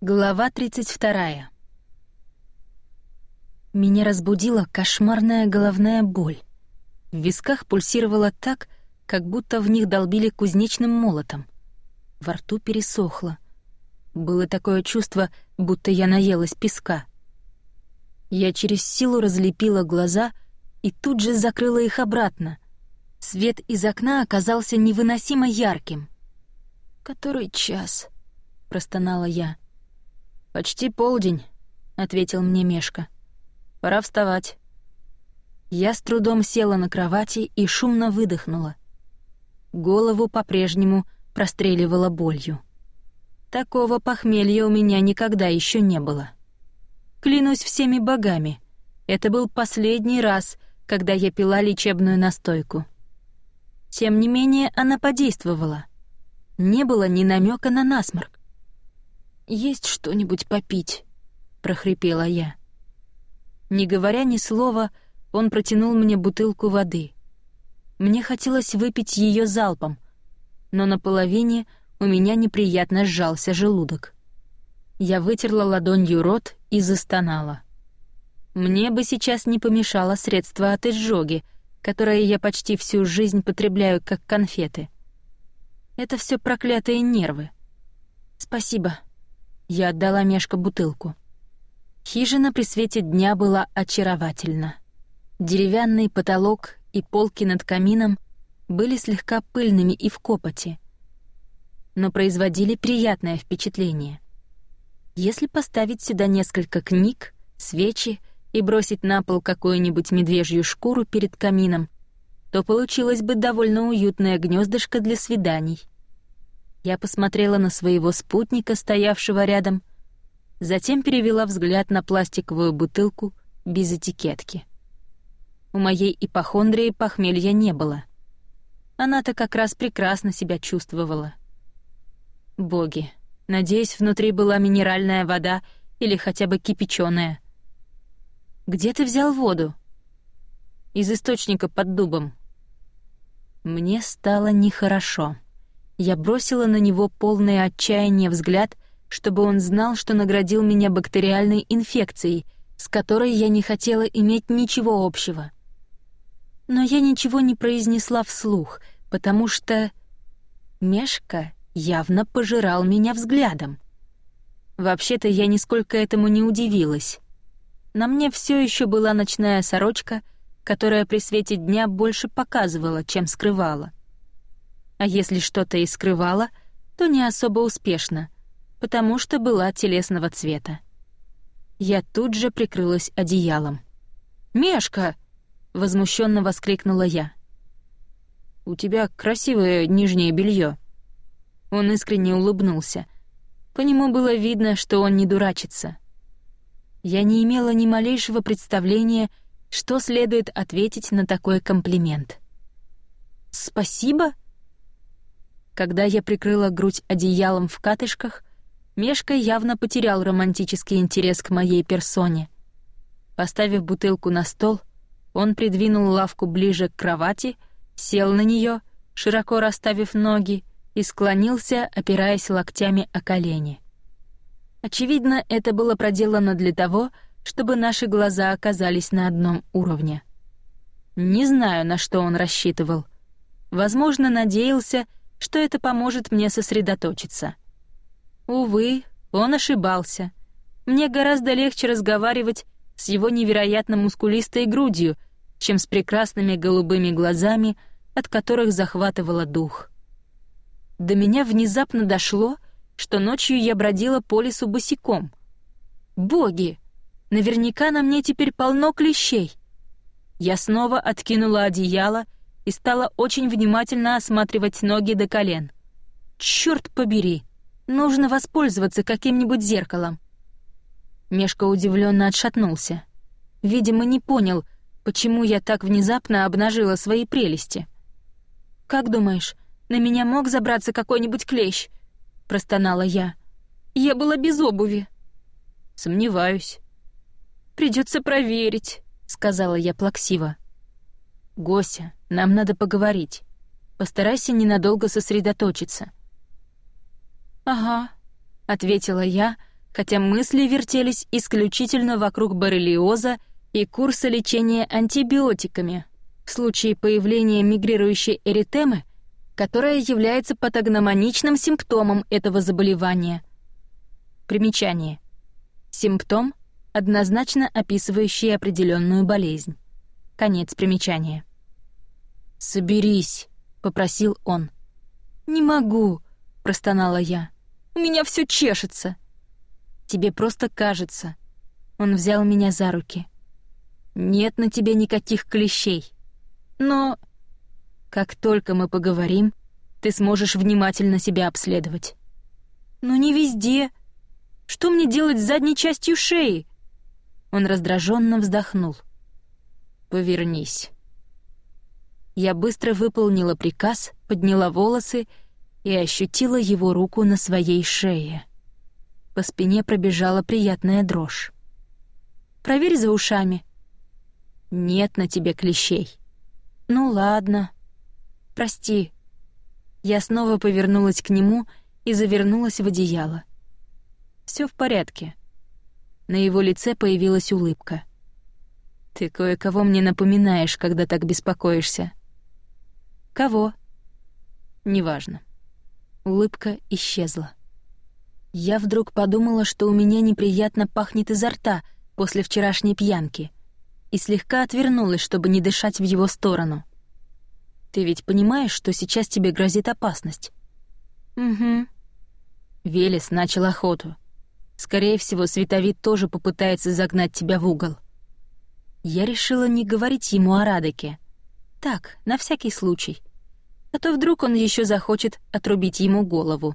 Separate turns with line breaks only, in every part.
Глава 32. Меня разбудила кошмарная головная боль. В висках пульсировала так, как будто в них долбили кузнечным молотом. Во рту пересохло. Было такое чувство, будто я наелась песка. Я через силу разлепила глаза и тут же закрыла их обратно. Свет из окна оказался невыносимо ярким. «Который час?» — простонала я.
«Почти полдень», — ответил мне Мешка. «Пора вставать».
Я с трудом села на кровати и шумно выдохнула. Голову по-прежнему простреливала болью. Такого похмелья у меня никогда еще не было. Клянусь всеми богами, это был последний раз, когда я пила лечебную настойку. Тем не менее, она подействовала. Не было ни намека на насморк. «Есть что-нибудь попить?» — прохрипела я. Не говоря ни слова, он протянул мне бутылку воды. Мне хотелось выпить ее залпом, но на половине у меня неприятно сжался желудок. Я вытерла ладонью рот и застонала. Мне бы сейчас не помешало средство от изжоги, которое я почти всю жизнь потребляю как конфеты. Это все проклятые нервы. Спасибо. Я отдала Мешка бутылку. Хижина при свете дня была очаровательна. Деревянный потолок и полки над камином были слегка пыльными и в копоти, но производили приятное впечатление. Если поставить сюда несколько книг, свечи и бросить на пол какую-нибудь медвежью шкуру перед камином, то получилось бы довольно уютное гнездышко для свиданий. Я посмотрела на своего спутника, стоявшего рядом, затем перевела взгляд на пластиковую бутылку без этикетки. У моей ипохондрии похмелья не было. Она-то как раз прекрасно себя чувствовала. Боги, надеюсь, внутри была минеральная вода или хотя бы кипяченая — где ты взял воду?» «Из источника под дубом». Мне стало нехорошо. Я бросила на него полное отчаяние взгляд, чтобы он знал, что наградил меня бактериальной инфекцией, с которой я не хотела иметь ничего общего. Но я ничего не произнесла вслух, потому что... Мешка явно пожирал меня взглядом. Вообще-то я нисколько этому не удивилась. На мне все еще была ночная сорочка, которая при свете дня больше показывала, чем скрывала. А если что-то и скрывала, то не особо успешно, потому что была телесного цвета. Я тут же прикрылась одеялом. «Мешка!» — возмущенно воскликнула я. «У тебя красивое нижнее белье. Он искренне улыбнулся. По нему было видно, что он не дурачится — я не имела ни малейшего представления, что следует ответить на такой комплимент. «Спасибо?» Когда я прикрыла грудь одеялом в катышках, Мешка явно потерял романтический интерес к моей персоне. Поставив бутылку на стол, он придвинул лавку ближе к кровати, сел на нее, широко расставив ноги, и склонился, опираясь локтями о колени. Очевидно, это было проделано для того, чтобы наши глаза оказались на одном уровне. Не знаю, на что он рассчитывал. Возможно, надеялся, что это поможет мне сосредоточиться. Увы, он ошибался. Мне гораздо легче разговаривать с его невероятно мускулистой грудью, чем с прекрасными голубыми глазами, от которых захватывало дух. До меня внезапно дошло — что ночью я бродила по лесу босиком. Боги! Наверняка на мне теперь полно клещей. Я снова откинула одеяло и стала очень внимательно осматривать ноги до колен. Черт побери! Нужно воспользоваться каким-нибудь зеркалом. Мешка удивленно отшатнулся. Видимо, не понял, почему я так внезапно обнажила свои прелести. «Как думаешь, на меня мог забраться какой-нибудь клещ?» простонала я. Я была без обуви. Сомневаюсь. Придется проверить, сказала я плаксиво. Гося, нам надо поговорить. Постарайся ненадолго сосредоточиться. Ага, ответила я, хотя мысли вертелись исключительно вокруг боррелиоза и курса лечения антибиотиками в случае появления мигрирующей эритемы, которая является патогномоничным симптомом этого заболевания. Примечание. Симптом, однозначно описывающий определенную болезнь. Конец примечания. «Соберись», — попросил он. «Не могу», — простонала я. «У меня все чешется». «Тебе просто кажется». Он взял меня за руки. «Нет на тебе никаких клещей. Но как только мы поговорим, ты сможешь внимательно себя обследовать». «Но не везде. Что мне делать с задней частью шеи?» Он раздраженно вздохнул. «Повернись». Я быстро выполнила приказ, подняла волосы и ощутила его руку на своей шее. По спине пробежала приятная дрожь. «Проверь за ушами». «Нет на тебе клещей». «Ну ладно. Прости». Я снова повернулась к нему и завернулась в одеяло. Все в порядке». На его лице появилась улыбка. «Ты кое-кого мне напоминаешь, когда так беспокоишься». «Кого?» «Неважно». Улыбка исчезла. Я вдруг подумала, что у меня неприятно пахнет изо рта после вчерашней пьянки, и слегка отвернулась, чтобы не дышать в его сторону. «Ты ведь понимаешь, что сейчас тебе грозит опасность?» «Угу». Велес начал охоту. Скорее всего, Световид тоже попытается загнать тебя в угол. Я решила не говорить ему о Радеке. Так, на всякий случай а то вдруг он еще захочет отрубить ему голову.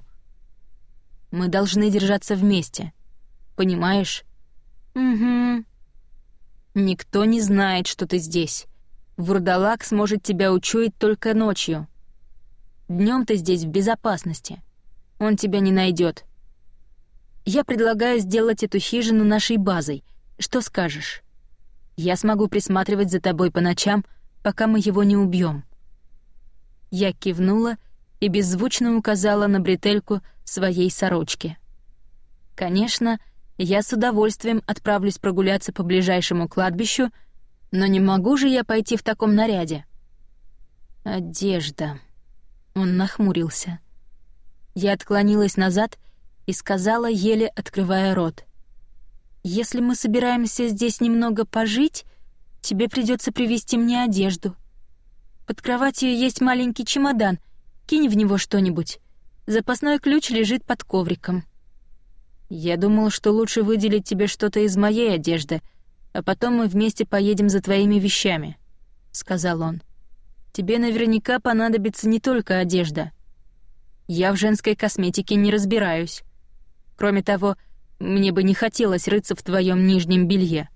Мы должны держаться вместе. Понимаешь? Угу. Никто не знает, что ты здесь. Вурдалак сможет тебя учуять только ночью. Днем ты здесь в безопасности. Он тебя не найдет. Я предлагаю сделать эту хижину нашей базой. Что скажешь? Я смогу присматривать за тобой по ночам, пока мы его не убьем. Я кивнула и беззвучно указала на бретельку своей сорочки. Конечно, я с удовольствием отправлюсь прогуляться по ближайшему кладбищу, но не могу же я пойти в таком наряде. Одежда. Он нахмурился. Я отклонилась назад и сказала, еле открывая рот. «Если мы собираемся здесь немного пожить, тебе придется привезти мне одежду». Под кроватью есть маленький чемодан. Кинь в него что-нибудь. Запасной ключ лежит под ковриком. Я думал, что лучше выделить тебе что-то из моей одежды, а потом мы вместе поедем за твоими вещами, сказал он. Тебе наверняка понадобится не только одежда. Я в женской косметике не разбираюсь. Кроме того, мне бы не хотелось рыться в твоем нижнем белье.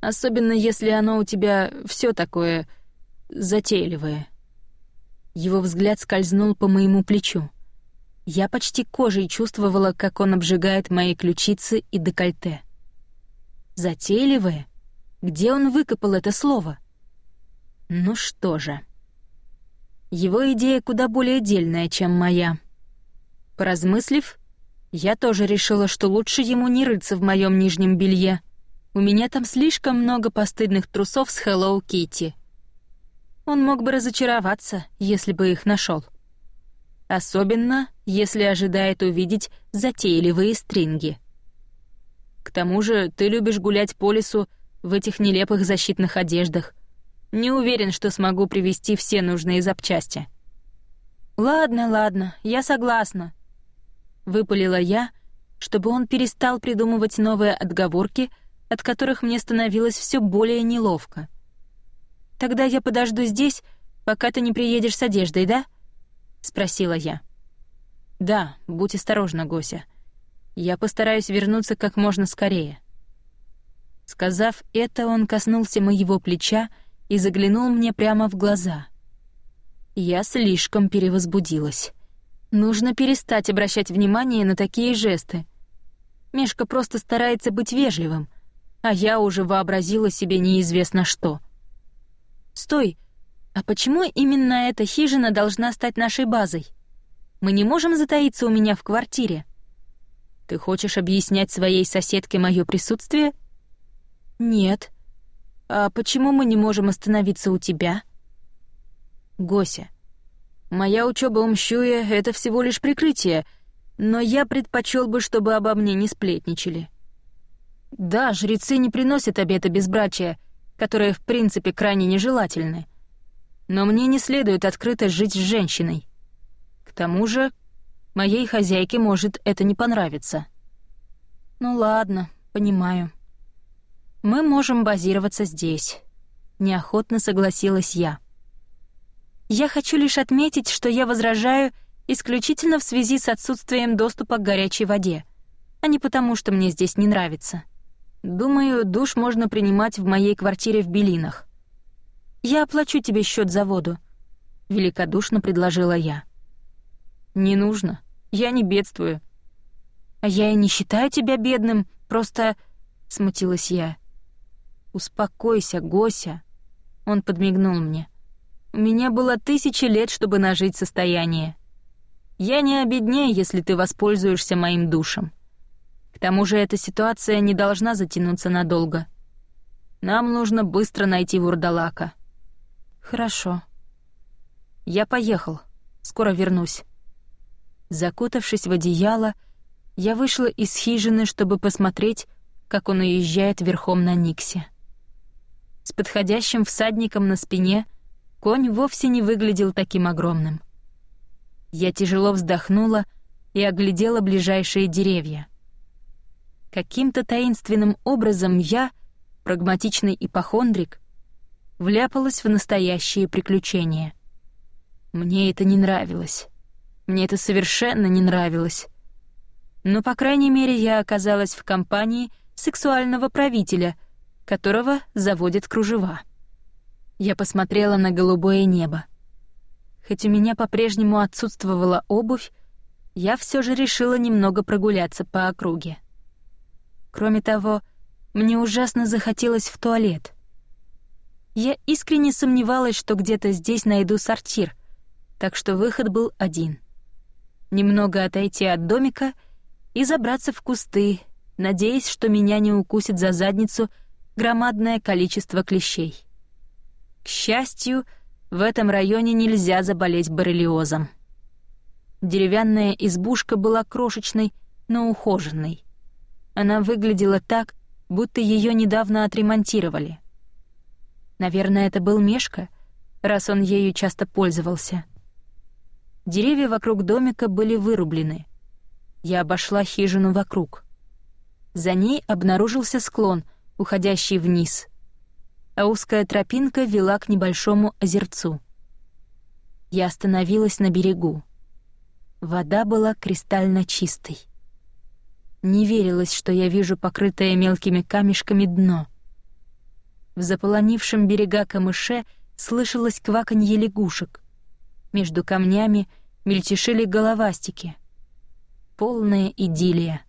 Особенно если оно у тебя все такое затейливое. Его взгляд скользнул по моему плечу. Я почти кожей чувствовала, как он обжигает мои ключицы и декольте. Затейливое? Где он выкопал это слово? Ну что же. Его идея куда более дельная, чем моя. Поразмыслив, я тоже решила, что лучше ему не рыться в моем нижнем белье. У меня там слишком много постыдных трусов с Hello Kitty. Он мог бы разочароваться, если бы их нашел. Особенно, если ожидает увидеть затейливые стринги. К тому же ты любишь гулять по лесу в этих нелепых защитных одеждах. Не уверен, что смогу привезти все нужные запчасти. Ладно, ладно, я согласна. Выпалила я, чтобы он перестал придумывать новые отговорки, от которых мне становилось все более неловко. Тогда я подожду здесь, пока ты не приедешь с одеждой, да? спросила я. Да, будь осторожна, Гося. Я постараюсь вернуться как можно скорее. Сказав это, он коснулся моего плеча и заглянул мне прямо в глаза. Я слишком перевозбудилась. Нужно перестать обращать внимание на такие жесты. Мешка просто старается быть вежливым, а я уже вообразила себе неизвестно что — Стой! А почему именно эта хижина должна стать нашей базой? Мы не можем затаиться у меня в квартире.
Ты хочешь объяснять своей соседке мое присутствие?
Нет. А почему мы не можем остановиться у тебя?
Гося, моя учеба у Мщуя — это всего лишь прикрытие, но я предпочел бы, чтобы обо мне не сплетничали. Да, жрецы не приносят обета безбрачия, которые в принципе крайне нежелательны. Но мне не следует открыто жить с женщиной. К тому же, моей хозяйке может это не понравиться.
Ну ладно, понимаю. Мы можем базироваться здесь. Неохотно согласилась я. Я хочу лишь отметить, что я возражаю исключительно в связи с отсутствием доступа к горячей воде, а не потому, что мне здесь не нравится. Думаю, душ можно принимать в моей квартире в Белинах. Я оплачу тебе счет за воду, великодушно предложила я.
Не нужно. Я не бедствую.
А я и не считаю тебя бедным, просто смутилась я.
Успокойся, Гося. Он подмигнул мне. У меня было тысячи лет, чтобы нажить состояние. Я не обеднее, если ты воспользуешься моим душем. К тому же эта ситуация не должна затянуться надолго. Нам нужно быстро найти вурдалака.
Хорошо.
Я поехал. Скоро вернусь. Закутавшись в одеяло, я вышла из хижины, чтобы посмотреть, как он уезжает верхом на Никсе. С подходящим всадником на спине конь вовсе не выглядел таким огромным. Я тяжело вздохнула и оглядела ближайшие деревья — Каким-то таинственным образом я, прагматичный ипохондрик, вляпалась в настоящие приключения. Мне это не нравилось. Мне это совершенно не нравилось. Но, по крайней мере, я оказалась в компании сексуального правителя, которого заводят кружева. Я посмотрела на голубое небо. Хоть у меня по-прежнему отсутствовала обувь, я все же решила немного прогуляться по округе. Кроме того, мне ужасно захотелось в туалет. Я искренне сомневалась, что где-то здесь найду сортир, так что выход был один. Немного отойти от домика и забраться в кусты, надеясь, что меня не укусит за задницу громадное количество клещей. К счастью, в этом районе нельзя заболеть боррелиозом. Деревянная избушка была крошечной, но ухоженной. Она выглядела так, будто ее недавно отремонтировали. Наверное, это был Мешка, раз он ею часто пользовался. Деревья вокруг домика были вырублены. Я обошла хижину вокруг. За ней обнаружился склон, уходящий вниз, а узкая тропинка вела к небольшому озерцу. Я остановилась на берегу. Вода была кристально чистой. Не верилось, что я вижу покрытое мелкими камешками дно. В заполонившем берега камыше слышалось кваканье лягушек. Между камнями мельтешили головастики. Полная идиллия.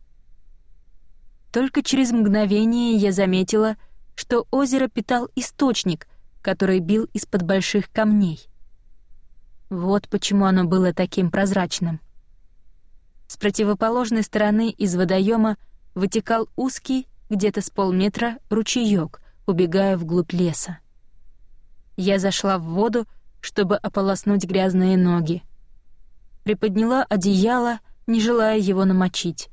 Только через мгновение я заметила, что озеро питал источник, который бил из-под больших камней. Вот почему оно было таким прозрачным. С противоположной стороны из водоема вытекал узкий, где-то с полметра, ручеёк, убегая вглубь леса. Я зашла в воду, чтобы ополоснуть грязные ноги. Приподняла одеяло, не желая его намочить.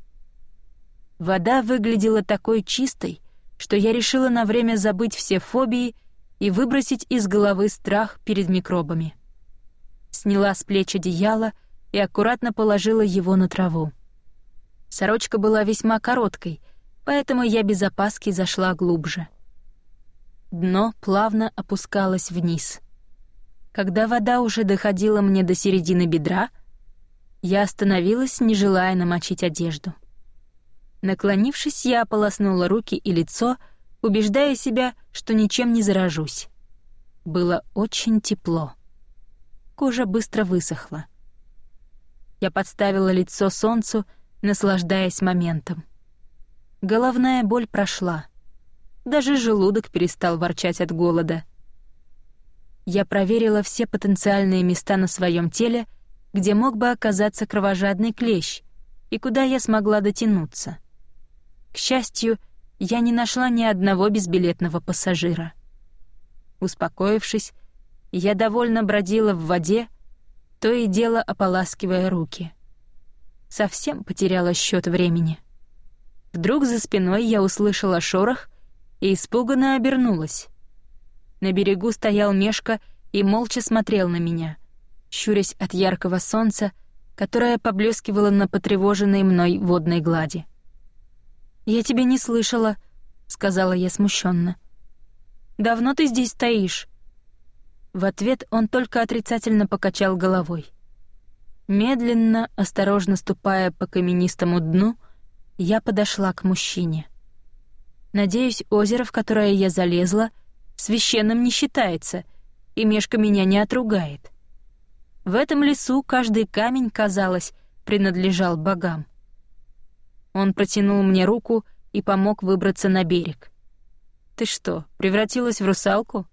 Вода выглядела такой чистой, что я решила на время забыть все фобии и выбросить из головы страх перед микробами. Сняла с плеч одеяло — и аккуратно положила его на траву. Сорочка была весьма короткой, поэтому я без опаски зашла глубже. Дно плавно опускалось вниз. Когда вода уже доходила мне до середины бедра, я остановилась, не желая намочить одежду. Наклонившись, я ополоснула руки и лицо, убеждая себя, что ничем не заражусь. Было очень тепло. Кожа быстро высохла. Я подставила лицо солнцу, наслаждаясь моментом. Головная боль прошла. Даже желудок перестал ворчать от голода. Я проверила все потенциальные места на своем теле, где мог бы оказаться кровожадный клещ,
и куда я смогла дотянуться. К счастью, я не нашла ни одного безбилетного пассажира. Успокоившись, я довольно бродила в воде, то и дело ополаскивая руки. Совсем потеряла счет времени. Вдруг за спиной я услышала шорох и испуганно обернулась. На берегу стоял Мешка и молча смотрел на меня, щурясь от яркого солнца, которое поблескивало на потревоженной мной водной глади. «Я тебя не слышала», — сказала я смущенно. «Давно ты здесь стоишь?» В ответ он только отрицательно покачал головой. Медленно, осторожно ступая по каменистому дну, я подошла к мужчине. Надеюсь, озеро, в которое я залезла, священным не считается, и Мешка меня не отругает. В этом лесу каждый камень, казалось, принадлежал богам. Он протянул мне руку и помог выбраться на берег. «Ты что, превратилась в русалку?»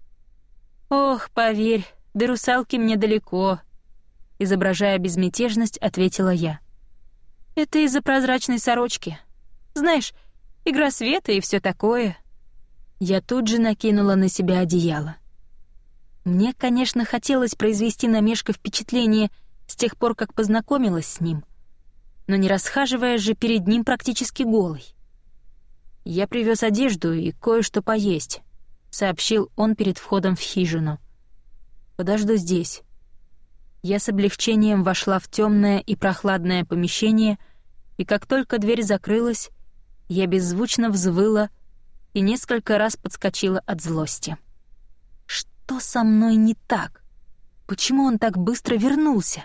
«Ох, поверь, до русалки мне далеко», — изображая безмятежность, ответила я. «Это из-за прозрачной сорочки. Знаешь, игра света и все такое». Я тут же накинула на себя одеяло. Мне, конечно, хотелось произвести на Мешка впечатление с тех пор, как познакомилась с ним, но не расхаживая же перед ним практически голой. «Я привез одежду и кое-что поесть», сообщил он перед входом в хижину. Подожду здесь. Я с облегчением вошла в темное и прохладное помещение, и как только дверь закрылась, я беззвучно взвыла и несколько раз подскочила от злости. Что со мной не так? Почему он так быстро вернулся?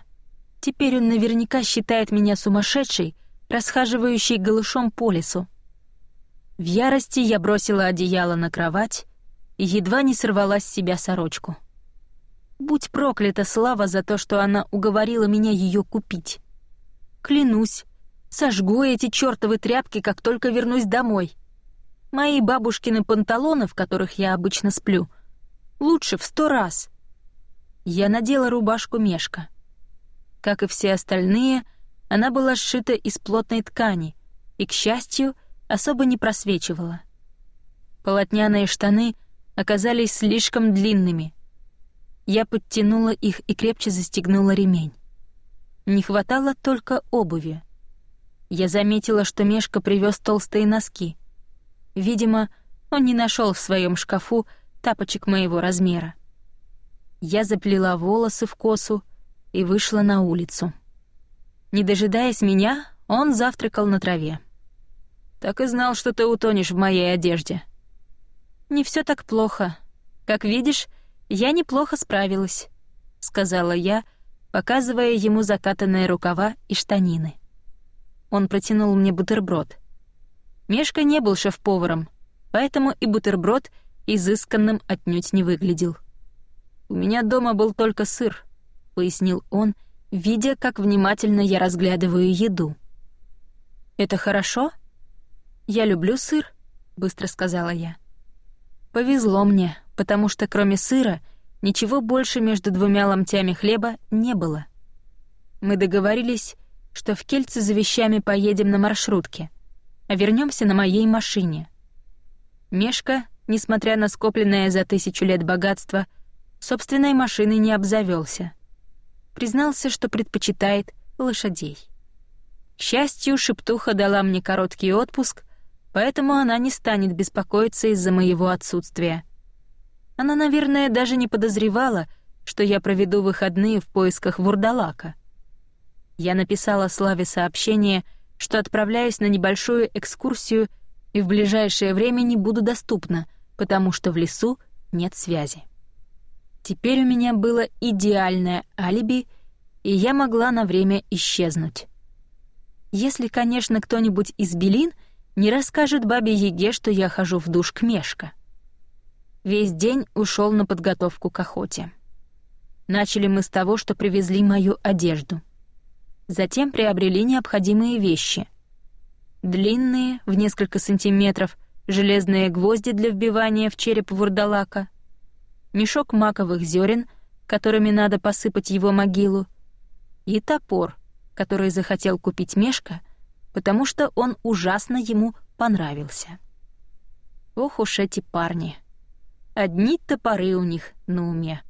Теперь он наверняка считает меня сумасшедшей, расхаживающей голышом по лесу. В ярости я бросила одеяло на кровать и едва не сорвала с себя сорочку. Будь проклята слава за то, что она уговорила меня ее купить. Клянусь, сожгу эти чёртовы тряпки, как только вернусь домой. Мои бабушкины панталоны, в которых я обычно сплю, лучше в сто раз. Я надела рубашку Мешка. Как и все остальные, она была сшита из плотной ткани и, к счастью, особо не просвечивала. Полотняные штаны — оказались слишком длинными. Я подтянула их и крепче застегнула ремень. Не хватало только обуви. Я заметила, что Мешка привез толстые носки. Видимо, он не нашел в своем шкафу тапочек моего размера. Я заплела волосы в косу и вышла на улицу. Не дожидаясь меня, он завтракал на траве. «Так и знал, что ты утонешь в моей одежде», не все так плохо. Как видишь, я неплохо справилась», — сказала я, показывая ему закатанные рукава и штанины. Он протянул мне бутерброд. Мешка не был шеф-поваром, поэтому и бутерброд изысканным отнюдь не выглядел. «У меня дома был только сыр», — пояснил он, видя, как внимательно я разглядываю еду. «Это хорошо?» «Я люблю сыр», — быстро сказала я. Повезло мне, потому что кроме сыра ничего больше между двумя ломтями хлеба не было. Мы договорились, что в Кельце за вещами поедем на маршрутке, а вернемся на моей машине. Мешка, несмотря на скопленное за тысячу лет богатство, собственной машиной не обзавелся. Признался, что предпочитает лошадей. К счастью, шептуха дала мне короткий отпуск, поэтому она не станет беспокоиться из-за моего отсутствия. Она, наверное, даже не подозревала, что я проведу выходные в поисках вурдалака. Я написала Славе сообщение, что отправляюсь на небольшую экскурсию и в ближайшее время не буду доступна, потому что в лесу нет связи. Теперь у меня было идеальное алиби, и я могла на время исчезнуть. Если, конечно, кто-нибудь из Белин — не расскажет бабе Еге, что я хожу в душ к Мешка. Весь день ушел на подготовку к охоте. Начали мы с того, что привезли мою одежду. Затем приобрели необходимые вещи. Длинные, в несколько сантиметров, железные гвозди для вбивания в череп вурдалака, мешок маковых зерен, которыми надо посыпать его могилу, и топор, который захотел купить Мешка — потому что он ужасно ему понравился. Ох уж эти парни. Одни топоры у них на уме.